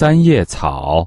三叶草。